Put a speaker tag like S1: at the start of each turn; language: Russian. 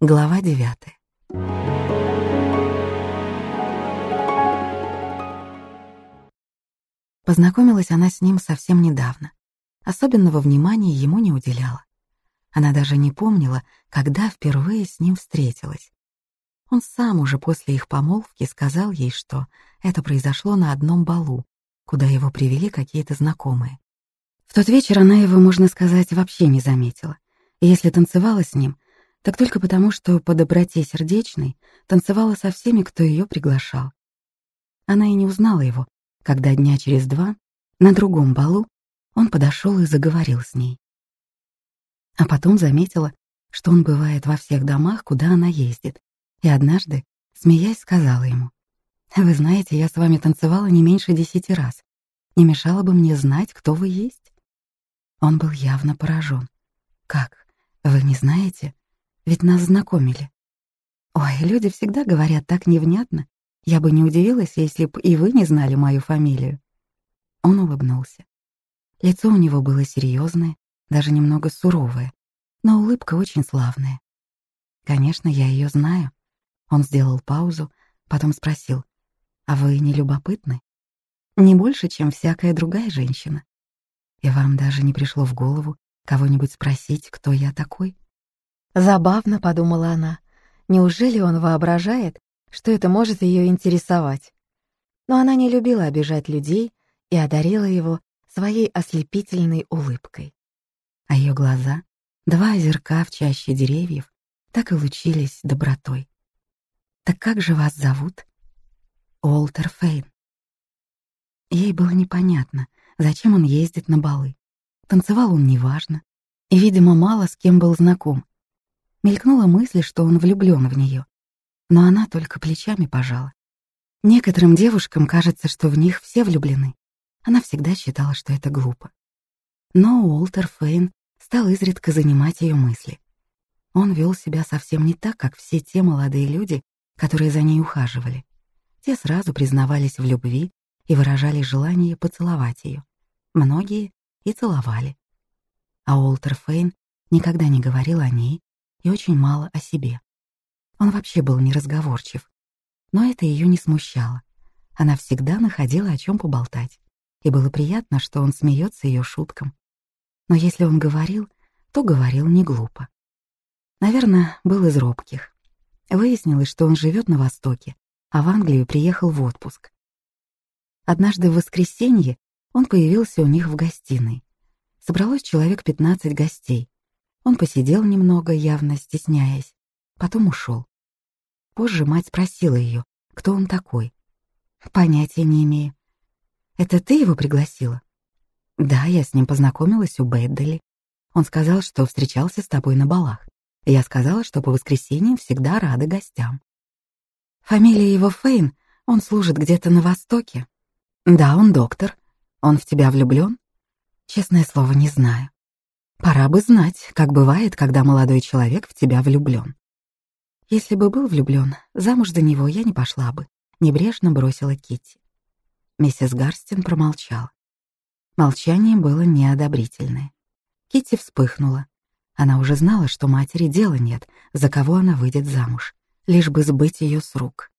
S1: Глава девятая. Познакомилась она с ним совсем недавно. Особенного внимания ему не уделяла. Она даже не помнила, когда впервые с ним встретилась. Он сам уже после их помолвки сказал ей, что это произошло на одном балу, куда его привели какие-то знакомые. В тот вечер она его, можно сказать, вообще не заметила. И если танцевала с ним, так только потому, что по доброте сердечной танцевала со всеми, кто ее приглашал. Она и не узнала его, когда дня через два, на другом балу, он подошел и заговорил с ней. А потом заметила, что он бывает во всех домах, куда она ездит, и однажды, смеясь, сказала ему, «Вы знаете, я с вами танцевала не меньше десяти раз. Не мешало бы мне знать, кто вы есть?» Он был явно поражен. «Как? Вы не знаете? Ведь нас знакомили». «Ой, люди всегда говорят так невнятно. Я бы не удивилась, если б и вы не знали мою фамилию». Он улыбнулся. Лицо у него было серьезное, даже немного суровое, но улыбка очень славная. «Конечно, я ее знаю». Он сделал паузу, потом спросил, «А вы не любопытны?» «Не больше, чем всякая другая женщина. И вам даже не пришло в голову кого-нибудь спросить, кто я такой? Забавно, подумала она. Неужели он воображает, что это может ее интересовать? Но она не любила обижать людей и одарила его своей ослепительной улыбкой. А ее глаза, два озерка в чаще деревьев, так и лучились добротой. «Так как же вас зовут?» «Уолтер Фейн». Ей было непонятно, зачем он ездит на балы. Танцевал он неважно, и, видимо, мало с кем был знаком. Мелькнула мысль, что он влюблен в нее, но она только плечами пожала. Некоторым девушкам кажется, что в них все влюблены. Она всегда считала, что это глупо. Но Уолтер Фейн стал изредка занимать ее мысли. Он вел себя совсем не так, как все те молодые люди, которые за ней ухаживали. Те сразу признавались в любви и выражали желание поцеловать ее. Многие и целовали. А Уолтер Фейн никогда не говорил о ней и очень мало о себе. Он вообще был неразговорчив. Но это ее не смущало. Она всегда находила о чем поболтать. И было приятно, что он смеется ее шуткам. Но если он говорил, то говорил не глупо. Наверное, был из робких. Выяснилось, что он живет на Востоке, а в Англию приехал в отпуск. Однажды в воскресенье он появился у них в гостиной. Собралось человек 15 гостей. Он посидел немного, явно стесняясь, потом ушел. Позже мать спросила ее, кто он такой. Понятия не имею. Это ты его пригласила? Да, я с ним познакомилась у Бэддели. Он сказал, что встречался с тобой на балах. Я сказала, что по воскресеньям всегда рады гостям. Фамилия его Фейн, он служит где-то на Востоке. Да, он доктор. Он в тебя влюблен? Честное слово, не знаю. Пора бы знать, как бывает, когда молодой человек в тебя влюблен. Если бы был влюблен, замуж до него я не пошла бы, небрежно бросила Китти. Миссис Гарстин промолчала. Молчание было неодобрительное. Китти вспыхнула. Она уже знала, что матери дела нет, за кого она выйдет замуж, лишь бы сбыть ее с рук.